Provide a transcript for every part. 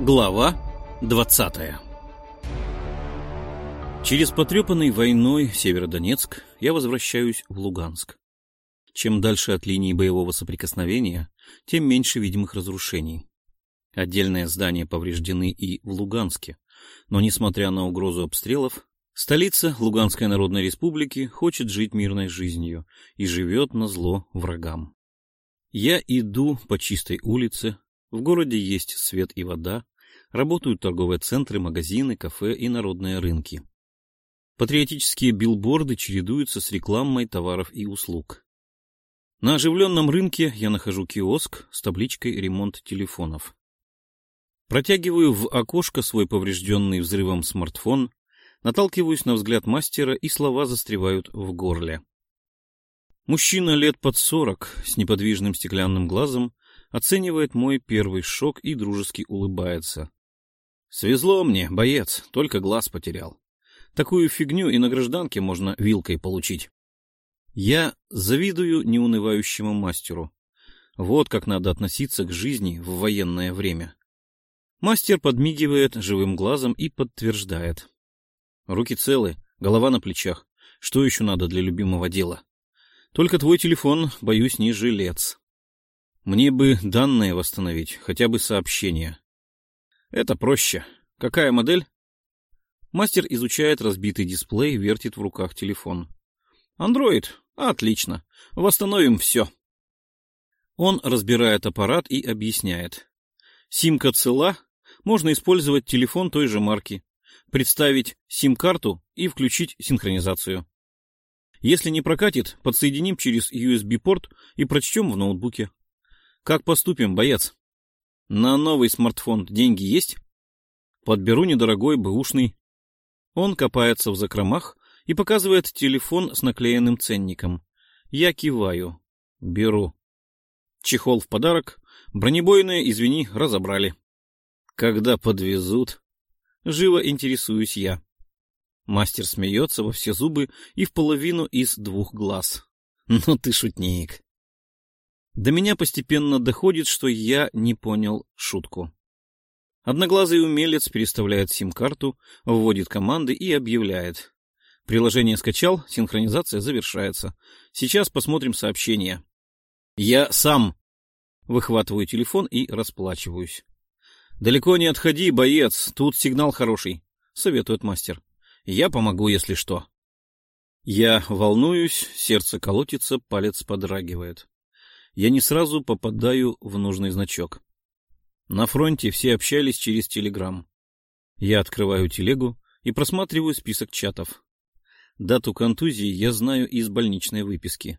Глава 20 Через потрепанный войной Северодонецк я возвращаюсь в Луганск. Чем дальше от линии боевого соприкосновения, тем меньше видимых разрушений. Отдельные здания повреждены и в Луганске, но, несмотря на угрозу обстрелов, столица Луганской Народной Республики хочет жить мирной жизнью и живет на зло врагам. Я иду по чистой улице, в городе есть свет и вода, работают торговые центры, магазины, кафе и народные рынки. Патриотические билборды чередуются с рекламой товаров и услуг. На оживленном рынке я нахожу киоск с табличкой «Ремонт телефонов». Протягиваю в окошко свой поврежденный взрывом смартфон, наталкиваюсь на взгляд мастера, и слова застревают в горле. Мужчина лет под сорок, с неподвижным стеклянным глазом, оценивает мой первый шок и дружески улыбается. «Свезло мне, боец, только глаз потерял. Такую фигню и на гражданке можно вилкой получить». Я завидую неунывающему мастеру. Вот как надо относиться к жизни в военное время. Мастер подмигивает живым глазом и подтверждает. Руки целы, голова на плечах. Что еще надо для любимого дела? Только твой телефон, боюсь, не жилец. Мне бы данные восстановить, хотя бы сообщения. Это проще. Какая модель? Мастер изучает разбитый дисплей, вертит в руках телефон. Андроид. Отлично. Восстановим все. Он разбирает аппарат и объясняет. Симка цела, можно использовать телефон той же марки, представить сим-карту и включить синхронизацию. Если не прокатит, подсоединим через USB-порт и прочтем в ноутбуке. Как поступим, боец? На новый смартфон деньги есть? Подберу недорогой бэушный. Он копается в закромах и показывает телефон с наклеенным ценником. Я киваю. Беру. Чехол в подарок. Бронебойные, извини, разобрали. Когда подвезут? Живо интересуюсь я. Мастер смеется во все зубы и в половину из двух глаз. Ну ты шутник. До меня постепенно доходит, что я не понял шутку. Одноглазый умелец переставляет сим-карту, вводит команды и объявляет. Приложение скачал, синхронизация завершается. Сейчас посмотрим сообщение. Я сам выхватываю телефон и расплачиваюсь. «Далеко не отходи, боец, тут сигнал хороший», — советует мастер. «Я помогу, если что». Я волнуюсь, сердце колотится, палец подрагивает. Я не сразу попадаю в нужный значок. На фронте все общались через телеграм. Я открываю телегу и просматриваю список чатов. Дату контузии я знаю из больничной выписки.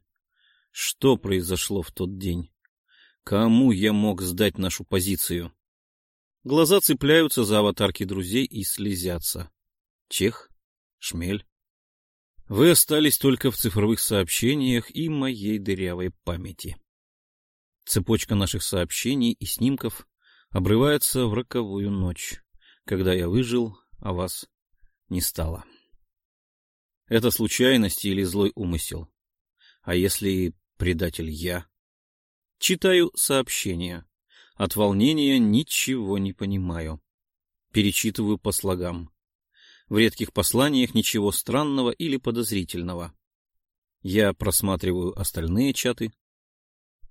Что произошло в тот день? Кому я мог сдать нашу позицию? Глаза цепляются за аватарки друзей и слезятся. Чех? Шмель? Вы остались только в цифровых сообщениях и моей дырявой памяти. Цепочка наших сообщений и снимков обрывается в роковую ночь, когда я выжил, а вас не стало. Это случайность или злой умысел? А если предатель я? Читаю сообщения. От волнения ничего не понимаю. Перечитываю по слогам. В редких посланиях ничего странного или подозрительного. Я просматриваю остальные чаты.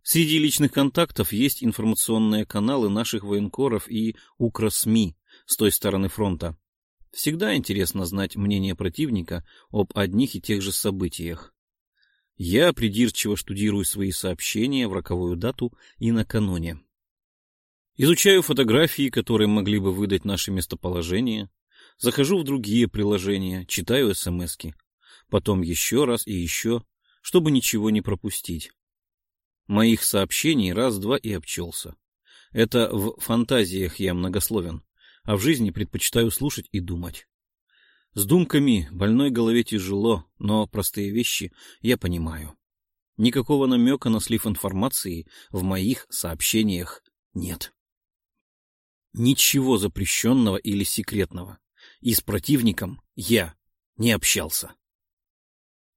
Среди личных контактов есть информационные каналы наших военкоров и укросми с той стороны фронта. Всегда интересно знать мнение противника об одних и тех же событиях. Я придирчиво штудирую свои сообщения в роковую дату и накануне. Изучаю фотографии, которые могли бы выдать наше местоположение. Захожу в другие приложения, читаю смски. Потом еще раз и еще, чтобы ничего не пропустить. Моих сообщений раз-два и обчелся. Это в фантазиях я многословен, а в жизни предпочитаю слушать и думать. С думками больной голове тяжело, но простые вещи я понимаю. Никакого намека на слив информации в моих сообщениях нет. Ничего запрещенного или секретного. И с противником я не общался.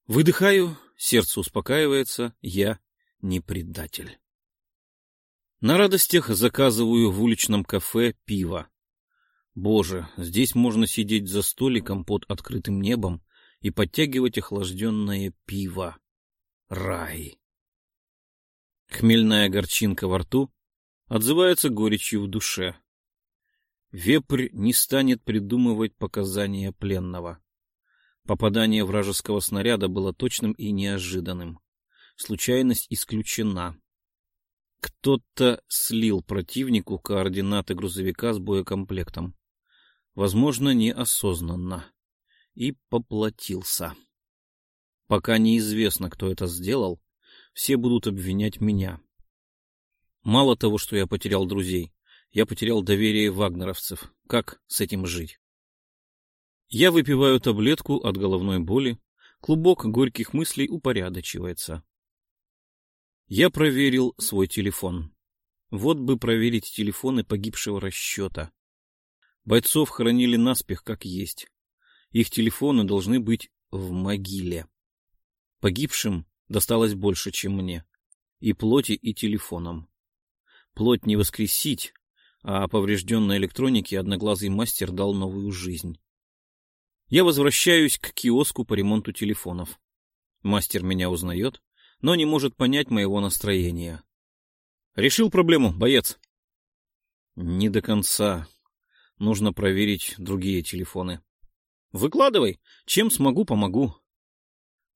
Выдыхаю, сердце успокаивается, я не предатель. На радостях заказываю в уличном кафе пиво. Боже, здесь можно сидеть за столиком под открытым небом и подтягивать охлажденное пиво. Рай. Хмельная горчинка во рту отзывается горечью в душе. Вепрь не станет придумывать показания пленного. Попадание вражеского снаряда было точным и неожиданным. Случайность исключена. Кто-то слил противнику координаты грузовика с боекомплектом. Возможно, неосознанно. И поплатился. Пока неизвестно, кто это сделал, все будут обвинять меня. Мало того, что я потерял друзей, я потерял доверие вагнеровцев. Как с этим жить? Я выпиваю таблетку от головной боли, клубок горьких мыслей упорядочивается. Я проверил свой телефон. Вот бы проверить телефоны погибшего расчета. Бойцов хоронили наспех, как есть. Их телефоны должны быть в могиле. Погибшим досталось больше, чем мне. И плоти, и телефоном. Плоть не воскресить, а поврежденной электронике одноглазый мастер дал новую жизнь. Я возвращаюсь к киоску по ремонту телефонов. Мастер меня узнает, но не может понять моего настроения. Решил проблему, боец? Не до конца. Нужно проверить другие телефоны. Выкладывай. Чем смогу, помогу.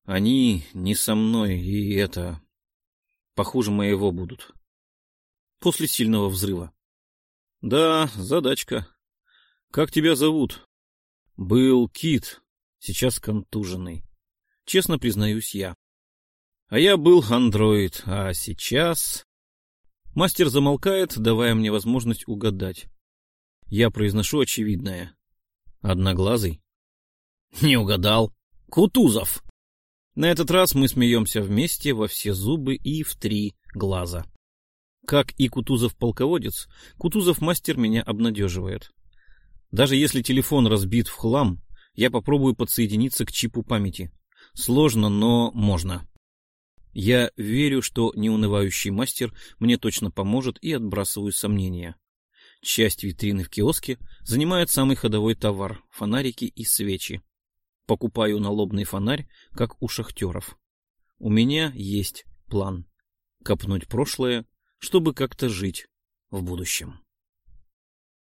Они не со мной, и это... Похуже моего будут. После сильного взрыва. Да, задачка. Как тебя зовут? Был Кит, сейчас контуженный. Честно признаюсь я. А я был андроид, а сейчас... Мастер замолкает, давая мне возможность угадать. Я произношу очевидное. Одноглазый? Не угадал. Кутузов. На этот раз мы смеемся вместе во все зубы и в три глаза. Как и Кутузов-полководец, Кутузов-мастер меня обнадеживает. Даже если телефон разбит в хлам, я попробую подсоединиться к чипу памяти. Сложно, но можно. Я верю, что неунывающий мастер мне точно поможет и отбрасываю сомнения. Часть витрины в киоске занимает самый ходовой товар — фонарики и свечи. Покупаю налобный фонарь, как у шахтеров. У меня есть план — копнуть прошлое, чтобы как-то жить в будущем.